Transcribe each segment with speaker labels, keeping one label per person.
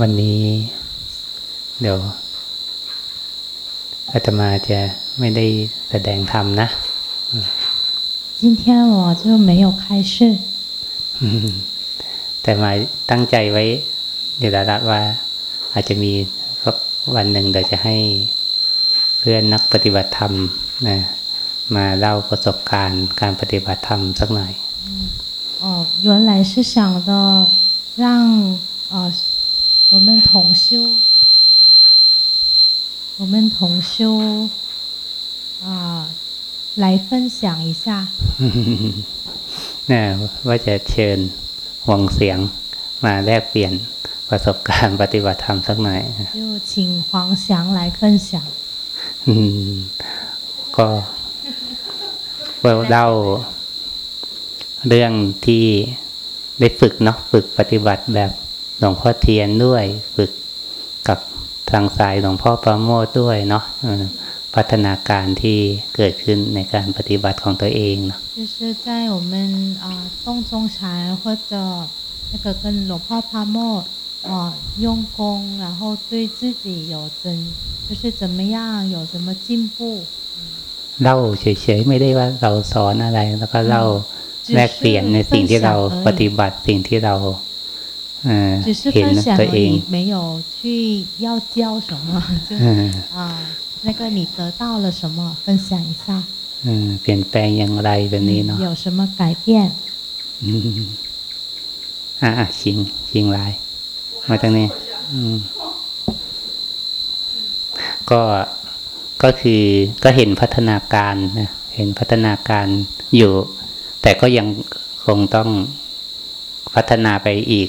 Speaker 1: วันนี้เดี๋ยวอาตมาจะไม่ได้แสดงธรรมนะ
Speaker 2: 今天我就没有开示
Speaker 1: แต่มาตั้งใจไว้เดี๋ยวละว่า อาจจะมีสักวันหนึ่งเดี๋ยวจะให้เพื่อนนักปฏิบัติธรรมนะมาเล่าประสบการณ์การปฏิบัติธรรมสักหน่อย
Speaker 2: อ๋อ原来是想的让呃 我们同修我们同修啊来分享一下
Speaker 1: นะว่าจะเชิญหวงเสียงมาแลกเปลี่ยนประสบการณ์ปฏิบัติธรรมสักหน่อย
Speaker 2: 就请黄祥来分享
Speaker 1: ก็เล่าเรื่องที่ได้ฝึกเนาะฝึกปฏิบัติแบบ หลวงพ่อเทียนด้วย ฝึกกับทางสายหลวงพ่อประโมทด้วยเนาะพัฒนาการที่เกิดขึ้นในการปฏิบัติของตัวเองเนาะ
Speaker 2: 就是在我们啊洞中禅或者那个跟หลวงพ่อพระโมท啊用功然后对自己有真就是怎么样有什么进步
Speaker 1: เล่าเฉยๆไม่ได้ว่าเราสอนอะไร แล้วก็เล่าแลกเปลี่ยนในสิ่งที่เราปฏิบัติสิ่งที่เรา
Speaker 2: เห็นตัวเอง没有去要教什么就啊那个你得到了什么分享一下
Speaker 1: เปลี่ยนแปลงอย่างไรแบบนี้เนาะ
Speaker 2: 有什么改变
Speaker 1: อ่าชิงชิงลายมาตรงนี้ก็ก็คือก็เห็นพัฒนาการนะเห็นพัฒนาการอยู่ แต่ก็ยังคงต้องพัฒนาไปอีก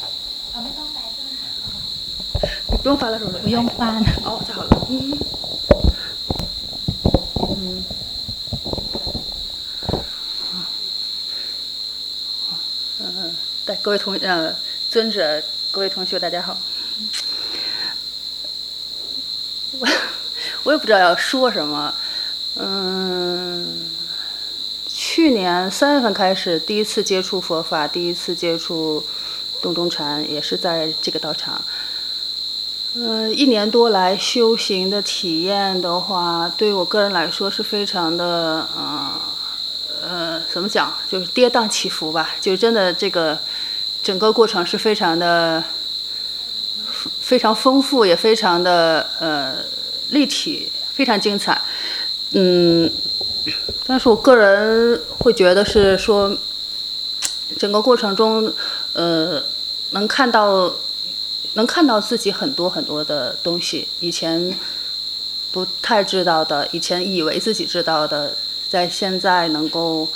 Speaker 3: 不用翻了是不是？
Speaker 2: 不用翻。
Speaker 3: 哦，太好了。嗯。嗯。嗯，对，各位同呃尊者，各位同学，大家好。我我也不知道要说什么，嗯。去年三月份开始，第一次接触佛法，第一次接触洞中禅，也是在这个道场。嗯，一年多来修行的体验的话，对我个人来说是非常的，呃，呃，怎么讲，就是跌宕起伏吧。就真的这个整个过程是非常的，非常丰富，也非常的呃立体，非常精彩。嗯。但是我个人会觉得是说，整个过程中，呃，能看到，能看到自己很多很多的东西，以前不太知道的，以前以为自己知道的，在现在能够，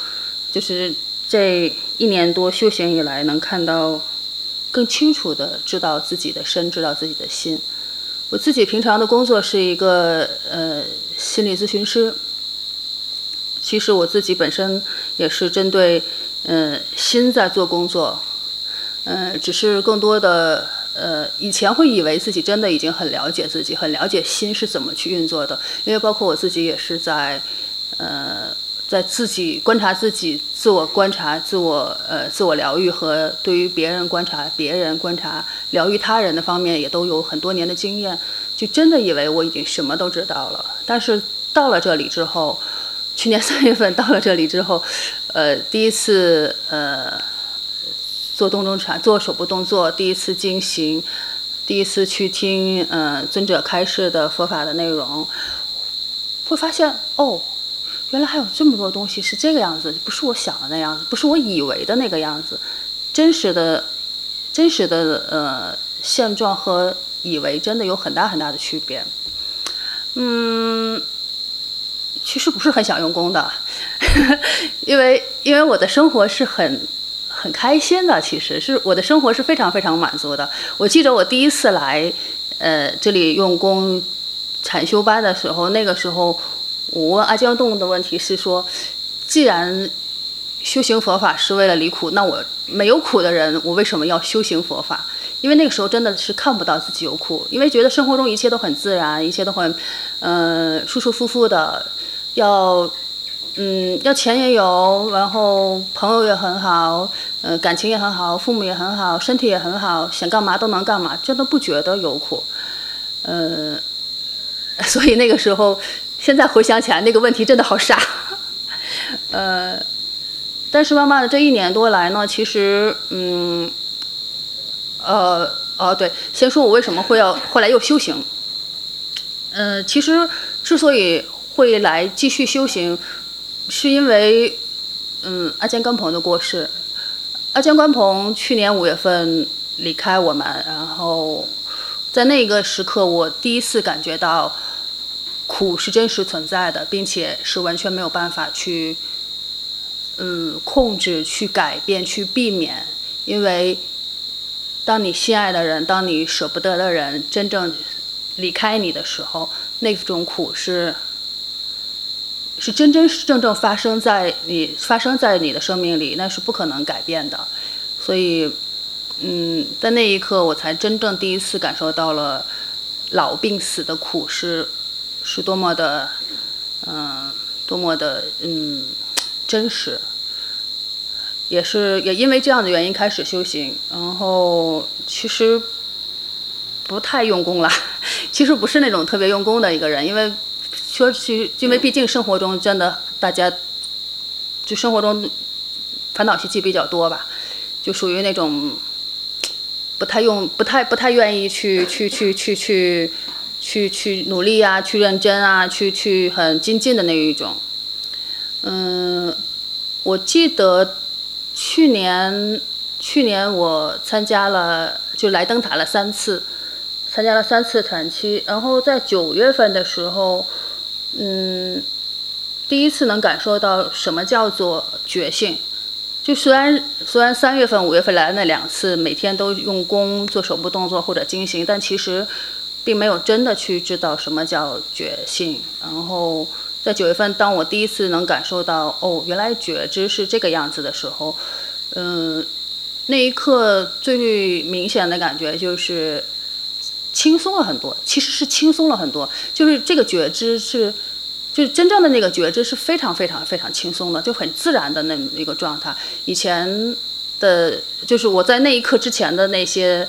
Speaker 3: 就是这一年多修行以来，能看到更清楚的知道自己的身，知道自己的心。我自己平常的工作是一个呃心理咨询师。其实我自己本身也是针对，嗯，心在做工作，嗯，只是更多的，呃，以前会以为自己真的已经很了解自己，很了解心是怎么去运作的，因为包括我自己也是在，呃，在自己观察自己、自我观察、自我呃自我疗愈和对于别人观察、别人观察、疗愈他人的方面，也都有很多年的经验，就真的以为我已经什么都知道了，但是到了这里之后。去年三月份到了这里之后，呃，第一次呃做动中禅，做手部动作，第一次进行，第一次去听呃尊者开示的佛法的内容，会发现哦，原来还有这么多东西是这个样子，不是我想的那样子，不是我以为的那个样子，真实的真实的呃现状和以为真的有很大很大的区别，嗯。其实不是很想用功的，因为因为我的生活是很很开心的，其实是我的生活是非常非常满足的。我记得我第一次来呃这里用功禅修班的时候，那个时候我问阿江洞的问题是说，既然修行佛法是为了离苦，那我没有苦的人，我为什么要修行佛法？因为那个时候真的是看不到自己有苦，因为觉得生活中一切都很自然，一切都很，嗯、舒舒服服的，要，嗯，要钱也有，然后朋友也很好，呃，感情也很好，父母也很好，身体也很好，想干嘛都能干嘛，真的不觉得有苦，呃，所以那个时候，现在回想起来，那个问题真的好傻，呃，但是慢慢的这一年多来呢，其实，嗯。呃，哦，对，先说我为什么会要后来又修行。呃，其实之所以会来继续修行，是因为，嗯，阿坚关鹏的过世。阿坚关鹏去年五月份离开我们，然后在那个时刻，我第一次感觉到苦是真实存在的，并且是完全没有办法去，嗯，控制、去改变、去避免，因为。当你心爱的人，当你舍不得的人真正离开你的时候，那种苦是是真真正正发生在你发生在你的生命里，那是不可能改变的。所以，嗯，在那一刻，我才真正第一次感受到了老病死的苦是是多么的，嗯，多么的嗯真实。也是也因为这样的原因开始修行，然后其实不太用功了。其实不是那种特别用功的一个人，因为说去，因为毕竟生活中真的大家就生活中烦恼习气比较多吧，就属于那种不太用、不太不太愿意去去去去去去去努力啊，去认真啊，去去很精进的那一种。嗯，我记得。去年，去年我参加了，就来灯塔了三次，参加了三次团期。然后在九月份的时候，嗯，第一次能感受到什么叫做觉性。就虽然虽然三月份、五月份来的那两次，每天都用功做手部动作或者精行，但其实并没有真的去知道什么叫觉性。然后。在九月份，当我第一次能感受到哦，原来觉知是这个样子的时候，嗯，那一刻最明显的感觉就是轻松了很多。其实是轻松了很多，就是这个觉知是，就是真正的那个觉知是非常非常非常轻松的，就很自然的那么一个状态。以前的，就是我在那一刻之前的那些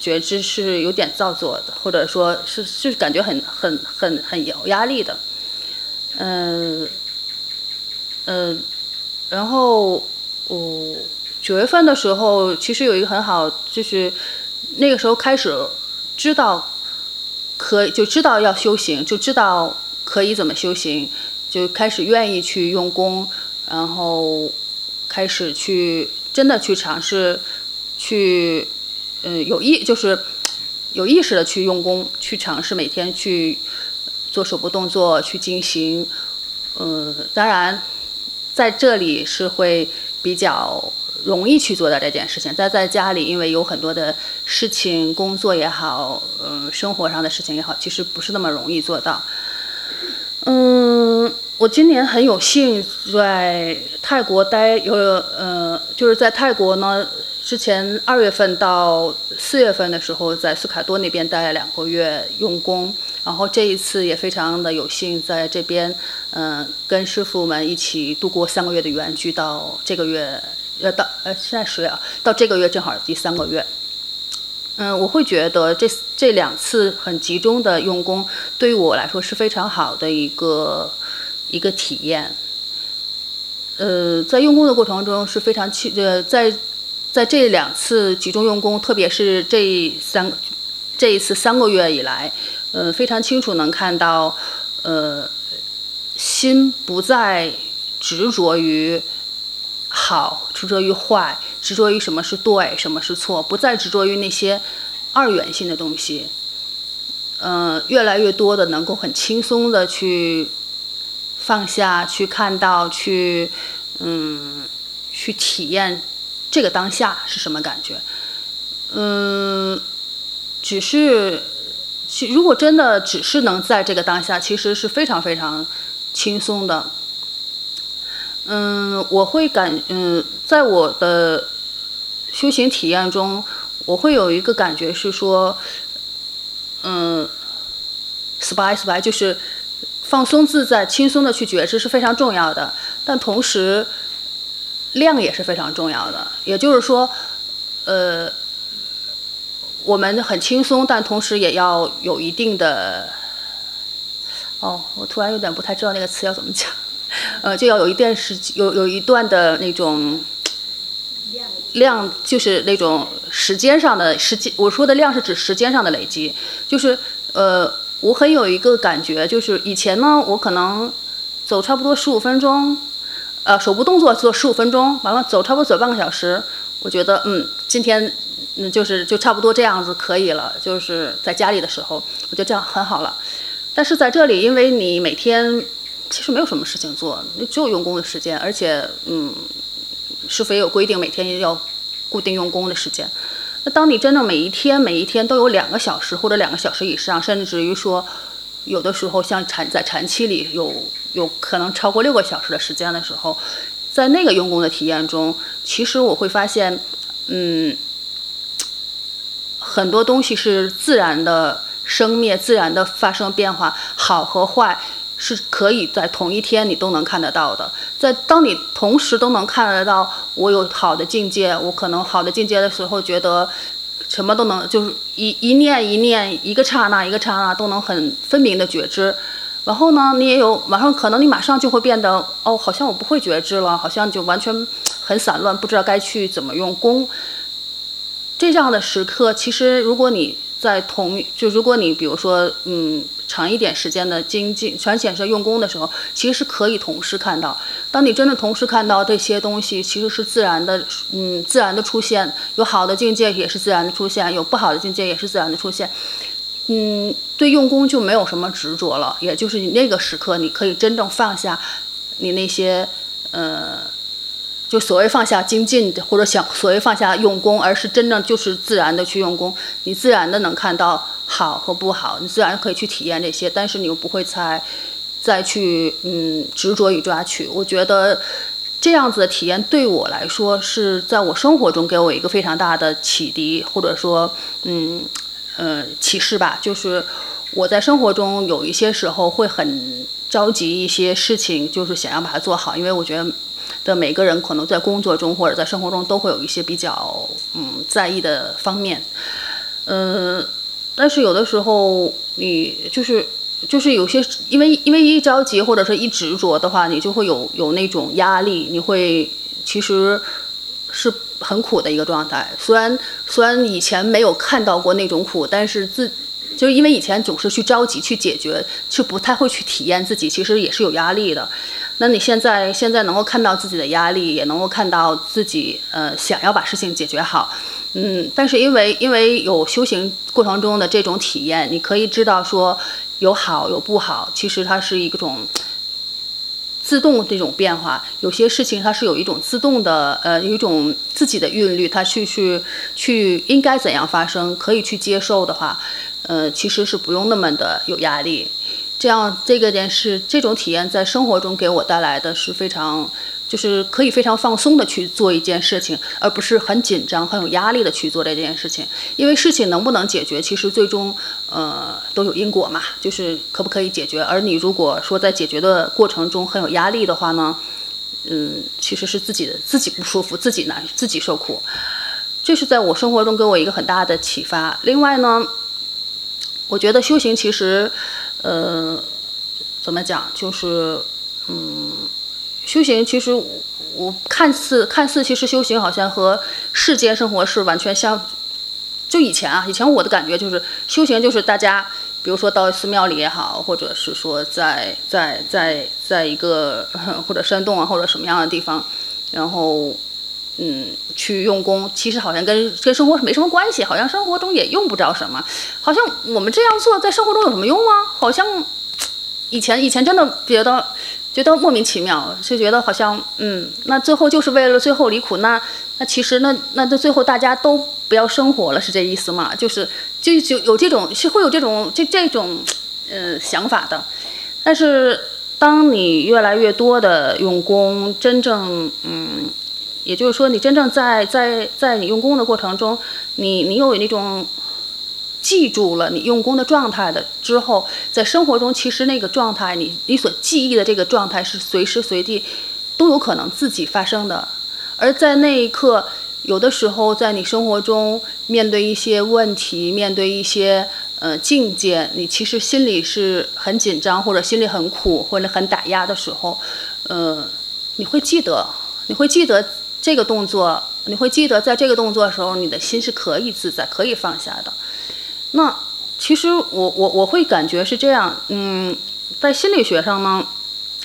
Speaker 3: 觉知是有点造作的，或者说是是感觉很很很很有压力的。嗯，嗯，然后我九月份的时候，其实有一个很好，就是那个时候开始知道可就知道要修行，就知道可以怎么修行，就开始愿意去用功，然后开始去真的去尝试，去嗯有意就是有意识的去用功，去尝试每天去。做手部动作去进行，嗯，当然，在这里是会比较容易去做到这件事情。在在家里，因为有很多的事情，工作也好，嗯，生活上的事情也好，其实不是那么容易做到。嗯，我今年很有幸在泰国待有，呃，就是在泰国呢，之前二月份到四月份的时候，在斯卡多那边待了两个月，用功。然后这一次也非常的有幸在这边，嗯，跟师傅们一起度过三个月的圆寂，到这个月，呃，到呃现在十月啊，到这个月正好第三个月。嗯，我会觉得这这两次很集中的用功，对于我来说是非常好的一个一个体验。呃，在用功的过程中是非常气，呃，在在这两次集中用功，特别是这三这一次三个月以来。呃，非常清楚能看到，呃，心不再执着于好，执着于坏，执着于什么是对，什么是错，不再执着于那些二元性的东西。嗯，越来越多的能够很轻松的去放下去看到，去嗯，去体验这个当下是什么感觉。嗯，只是。其如果真的只是能在这个当下，其实是非常非常轻松的。嗯，我会感嗯，在我的修行体验中，我会有一个感觉是说，嗯，spy spy 就是放松自在、轻松的去觉知是非常重要的，但同时量也是非常重要的。也就是说，呃。我们很轻松，但同时也要有一定的。哦，我突然有点不太知道那个词要怎么讲，呃，就要有一段时有有一段的那种量，就是那种时间上的时间。我说的量是指时间上的累积，就是呃，我很有一个感觉，就是以前呢，我可能走差不多十五分钟，呃，手部动作做十五分钟，完了走差不多走半个小时，我觉得嗯，今天。嗯，就是就差不多这样子可以了。就是在家里的时候，我觉得这样很好了。但是在这里，因为你每天其实没有什么事情做，你只有用功的时间，而且嗯，师傅也有规定每天要固定用功的时间。那当你真正每一天每一天都有两个小时或者两个小时以上，甚至于说有的时候像禅在禅期里有有可能超过六个小时的时间的时候，在那个用功的体验中，其实我会发现，嗯。很多东西是自然的生灭，自然的发生变化，好和坏是可以在同一天你都能看得到的。在当你同时都能看得到，我有好的境界，我可能好的境界的时候，觉得什么都能，就是一一念一念，一个刹那一个刹那都能很分明的觉知。然后呢，你也有马上可能你马上就会变得哦，好像我不会觉知了，好像就完全很散乱，不知道该去怎么用功。这样的时刻，其实如果你在同就如果你比如说嗯长一点时间的精进、全显示用功的时候，其实是可以同时看到。当你真的同时看到这些东西，其实是自然的，嗯，自然的出现。有好的境界也是自然的出现，有不好的境界也是自然的出现。嗯，对用功就没有什么执着了，也就是你那个时刻，你可以真正放下你那些呃。就所谓放下精进，或者想所谓放下用功，而是真正就是自然的去用功，你自然的能看到好和不好，你自然可以去体验这些，但是你又不会再再去嗯执着与抓取。我觉得这样子的体验对我来说是在我生活中给我一个非常大的启迪，或者说嗯呃启示吧。就是我在生活中有一些时候会很着急一些事情，就是想要把它做好，因为我觉得。的每个人可能在工作中或者在生活中都会有一些比较嗯在意的方面，嗯，但是有的时候你就是就是有些因为因为一着急或者是一执着的话，你就会有有那种压力，你会其实是很苦的一个状态。虽然虽然以前没有看到过那种苦，但是自就是因为以前总是去着急去解决，就不太会去体验自己，其实也是有压力的。那你现在现在能够看到自己的压力，也能够看到自己呃想要把事情解决好，嗯，但是因为因为有修行过程中的这种体验，你可以知道说有好有不好，其实它是一种自动这种变化。有些事情它是有一种自动的呃有一种自己的韵律，它去去去应该怎样发生，可以去接受的话，呃其实是不用那么的有压力。这样，这个件事，这种体验在生活中给我带来的是非常，就是可以非常放松的去做一件事情，而不是很紧张、很有压力的去做这件事情。因为事情能不能解决，其实最终，呃，都有因果嘛，就是可不可以解决。而你如果说在解决的过程中很有压力的话呢，嗯，其实是自己的自己不舒服，自己难，自己受苦。这是在我生活中给我一个很大的启发。另外呢，我觉得修行其实。呃，怎么讲？就是，嗯，修行其实我看似看似其实修行好像和世间生活是完全相。就以前啊，以前我的感觉就是修行就是大家，比如说到寺庙里也好，或者是说在在在在一个 或者山洞啊或者什么样的地方，然后嗯去用功，其实好像跟跟生活没什么关系，好像生活中也用不着什么，好像我们这样做在生活中有什么用吗？好像以前以前真的觉得觉得莫名其妙，就觉得好像嗯，那最后就是为了最后离苦，那那其实那那到最后大家都不要生活了，是这意思吗？就是就就有这种是会有这种这这种呃想法的。但是当你越来越多的用功，真正嗯，也就是说你真正在在在你用功的过程中，你你有那种。记住了你用功的状态的之后，在生活中其实那个状态，你你所记忆的这个状态是随时随地都有可能自己发生的。而在那一刻，有的时候在你生活中面对一些问题，面对一些呃境界，你其实心里是很紧张，或者心里很苦，或者很打压的时候，呃，你会记得，你会记得这个动作，你会记得在这个动作的时候，你的心是可以自在、可以放下的。那其实我我我会感觉是这样，嗯，在心理学上呢，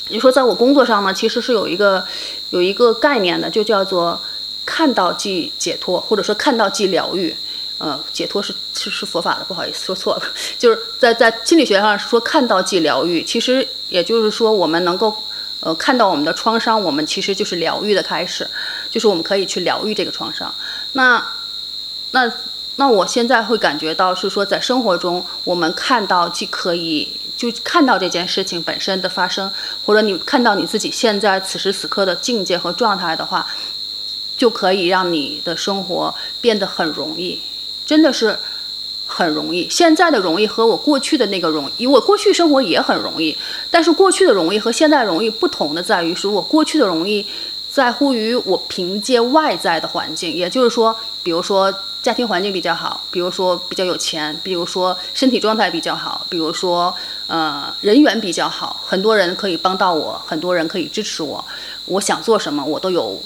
Speaker 3: 你说在我工作上呢，其实是有一个有一个概念的，就叫做看到即解脱，或者说看到即疗愈。呃，解脱是是是佛法的，不好意思说错了，就是在在心理学上说看到即疗愈，其实也就是说我们能够呃看到我们的创伤，我们其实就是疗愈的开始，就是我们可以去疗愈这个创伤。那那。那我现在会感觉到是说，在生活中，我们看到既可以就看到这件事情本身的发生，或者你看到你自己现在此时此刻的境界和状态的话，就可以让你的生活变得很容易，真的是很容易。现在的容易和我过去的那个容易，我过去生活也很容易，但是过去的容易和现在容易不同的在于，是我过去的容易在乎于我凭借外在的环境，也就是说，比如说。家庭环境比较好，比如说比较有钱，比如说身体状态比较好，比如说呃人缘比较好，很多人可以帮到我，很多人可以支持我，我想做什么我都有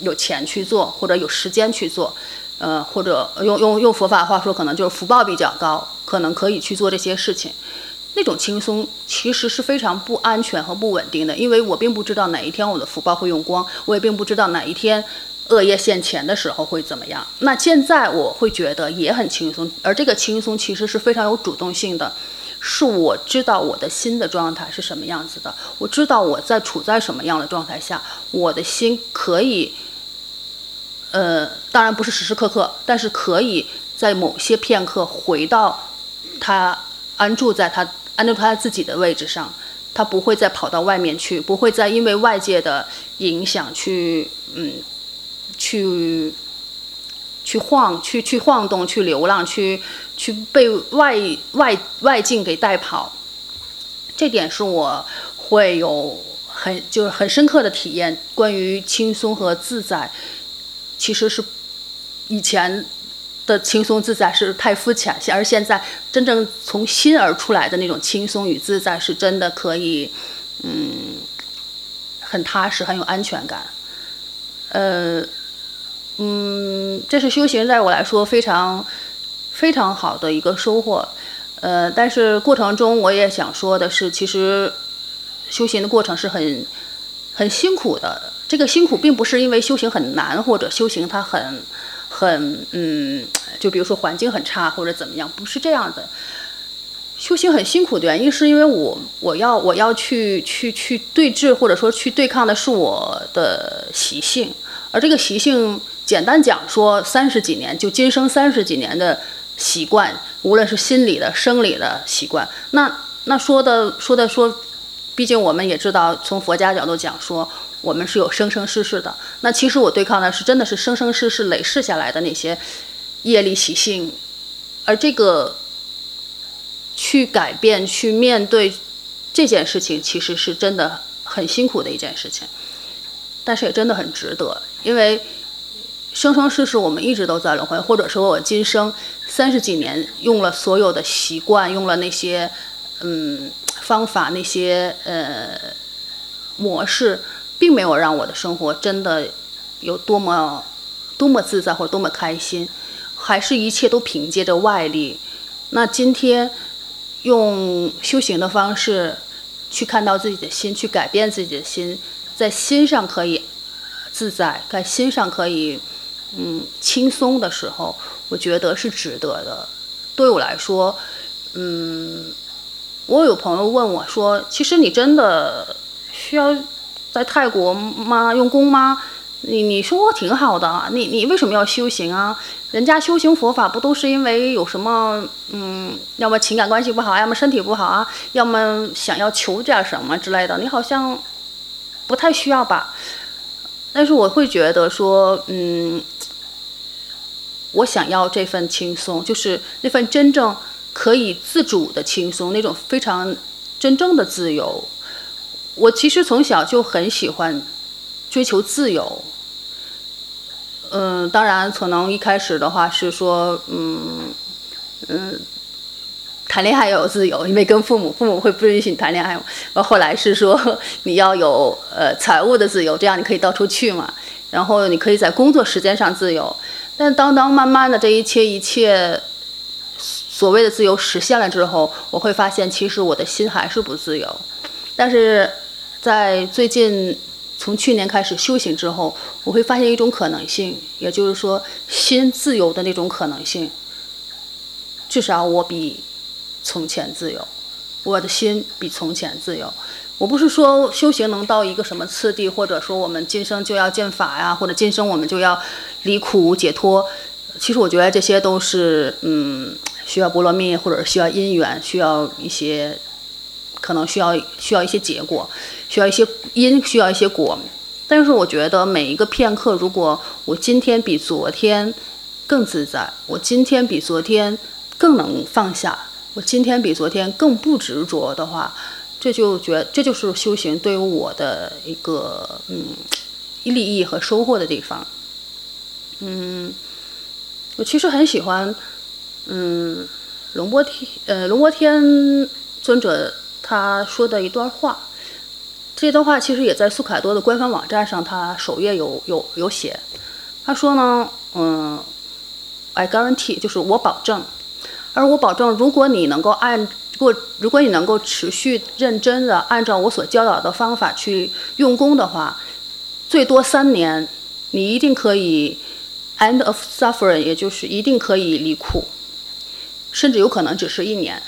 Speaker 3: 有钱去做，或者有时间去做，呃或者用用用佛法话说，可能就是福报比较高，可能可以去做这些事情。那种轻松其实是非常不安全和不稳定的，因为我并不知道哪一天我的福报会用光，我也并不知道哪一天。恶业现前的时候会怎么样？那现在我会觉得也很轻松，而这个轻松其实是非常有主动性的，是我知道我的心的状态是什么样子的，我知道我在处在什么样的状态下，我的心可以，呃，当然不是时时刻刻，但是可以在某些片刻回到他安住在他安住他自己的位置上，他不会再跑到外面去，不会再因为外界的影响去，嗯。去，去晃，去去晃动，去流浪，去去被外外外境给带跑，这点是我会有很就是很深刻的体验。关于轻松和自在，其实是以前的轻松自在是太肤浅，而现在真正从心而出来的那种轻松与自在，是真的可以，嗯，很踏实，很有安全感，呃。嗯，这是修行，在我来说非常非常好的一个收获。呃，但是过程中我也想说的是，其实修行的过程是很很辛苦的。这个辛苦并不是因为修行很难，或者修行它很很嗯，就比如说环境很差或者怎么样，不是这样的。修行很辛苦的原因是因为我我要我要去去去对峙，或者说去对抗的是我的习性，而这个习性。简单讲说，三十几年就今生三十几年的习惯，无论是心理的、生理的习惯，那那说的说的说，毕竟我们也知道，从佛家角度讲说，我们是有生生世世的。那其实我对抗的是真的是生生世世累世下来的那些业力习性，而这个去改变、去面对这件事情，其实是真的很辛苦的一件事情，但是也真的很值得，因为。生生世世，我们一直都在轮回，或者说，我今生三十几年用了所有的习惯，用了那些嗯方法，那些呃模式，并没有让我的生活真的有多么多么自在或多么开心，还是一切都凭借着外力。那今天用修行的方式去看到自己的心，去改变自己的心，在心上可以自在，在心上可以。嗯，轻松的时候，我觉得是值得的。对我来说，嗯，我有朋友问我说：“其实你真的需要在泰国吗？用功吗？你你生活挺好的，你你为什么要修行啊？人家修行佛法不都是因为有什么嗯，要么情感关系不好，要么身体不好啊，要么想要求点什么之类的？你好像不太需要吧？但是我会觉得说，嗯，我想要这份轻松，就是那份真正可以自主的轻松，那种非常真正的自由。我其实从小就很喜欢追求自由。嗯，当然，可能一开始的话是说，嗯嗯，谈恋爱要有自由，因为跟父母，父母会不允许你谈恋爱嘛。然后后来是说你要有呃财务的自由，这样你可以到处去嘛。然后你可以在工作时间上自由。但当当慢慢的这一切一切所谓的自由实现了之后，我会发现其实我的心还是不自由。但是在最近。从去年开始修行之后，我会发现一种可能性，也就是说，心自由的那种可能性。至少我比从前自由，我的心比从前自由。我不是说修行能到一个什么次第，或者说我们今生就要见法呀，或者今生我们就要离苦解脱。其实我觉得这些都是，嗯，需要波罗蜜，或者需要因缘，需要一些。可能需要需要一些结果，需要一些因，需要一些果。但是我觉得每一个片刻，如果我今天比昨天更自在，我今天比昨天更能放下，我今天比昨天更不执着的话，这就觉这就是修行对于我的一个嗯利益和收获的地方。嗯，我其实很喜欢嗯龙波天呃龙波天尊者。他说的一段话，这段话其实也在苏凯多的官方网站上，他首页有有有写。他说呢，嗯，I guarantee，就是我保证，而我保证，如果你能够按过，如果你能够持续认真的按照我所教导的方法去用功的话，最多三年，你一定可以 end of suffering，也就是一定可以离苦，甚至有可能只是一年。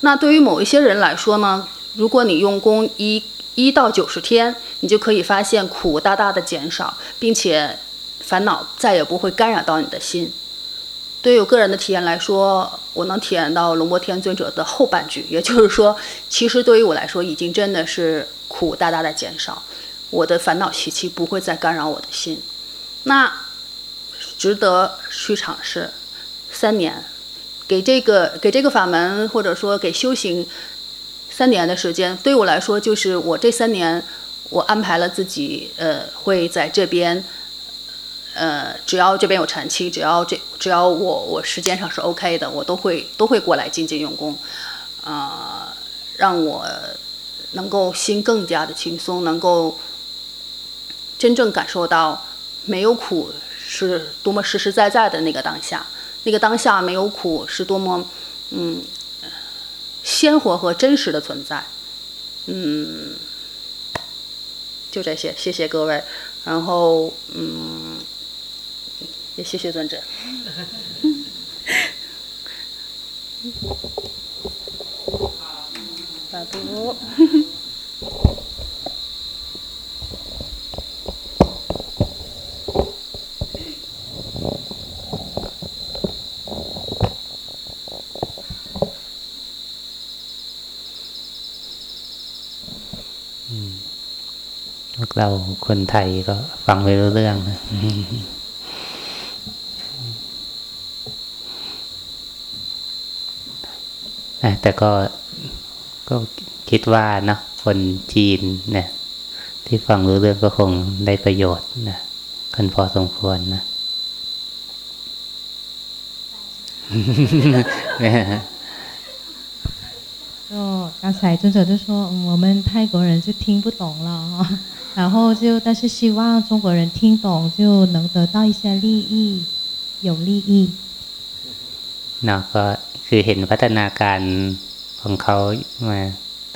Speaker 3: 那对于某一些人来说呢？如果你用功一一到九十天，你就可以发现苦大大的减少，并且烦恼再也不会干扰到你的心。对于我个人的体验来说，我能体验到龙波天尊者的后半句，也就是说，其实对于我来说，已经真的是苦大大的减少，我的烦恼习气不会再干扰我的心。那值得去尝试三年。给这个给这个法门，或者说给修行三年的时间，对我来说，就是我这三年，我安排了自己，呃，会在这边，呃，只要这边有禅期，只要这只要我我时间上是 OK 的，我都会都会过来精进用功，啊，让我能够心更加的轻松，能够真正感受到没有苦是多么实实在在的那个当下。那个当下没有苦是多么，嗯，鲜活和真实的存在，嗯，就这些，谢谢各位，然后嗯，也谢谢尊者，大度。
Speaker 1: เราคนไทยก็ฟังไม่รู้เรื่องนะแต่ก็ก็คิดว่านะคนจีนเนี่ย ที่ฟังรู้เรื่องก็คงได้ประโยชน์นะกันพอสมควรนะ
Speaker 2: 刚才尊者就说，我们泰国人就听不懂了哈。然后就，但是希望中国人听懂，就能得到一些利益，有利益。
Speaker 1: 那ก็คือเห็นพัฒนาการของเขามา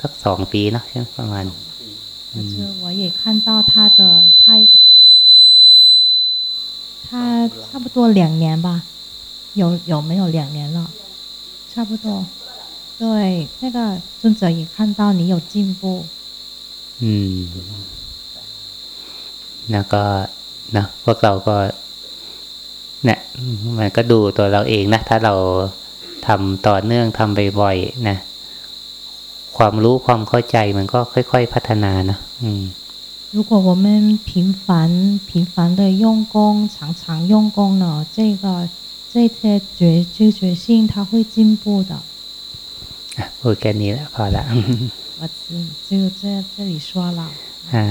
Speaker 1: สักสองปีเนาะใช่ประมาณ
Speaker 2: 就我也看到他的，他他差不多两年吧，有有没有两年了？差不多。 对，那个尊者也看到你有进步。
Speaker 1: 嗯。แล้วก็ นะพวกเราก็ เนี่ยมันก็ดูตัวเราเองนะถ้าเราทำต่อเนื่องทำบ่อยๆนะ ความรู้ความเข้าใจมันก็ค่อยๆพัฒนานะอืม
Speaker 2: 如果我们频繁频繁的用功，常常用功呢，这个这些觉知觉性它会进步的。
Speaker 1: พูดแค่นี้แหละพอละ
Speaker 2: 我只就在这里说了。
Speaker 1: อ่า